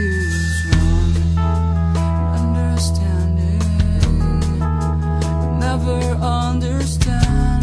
is wrong. Understanding, never understand.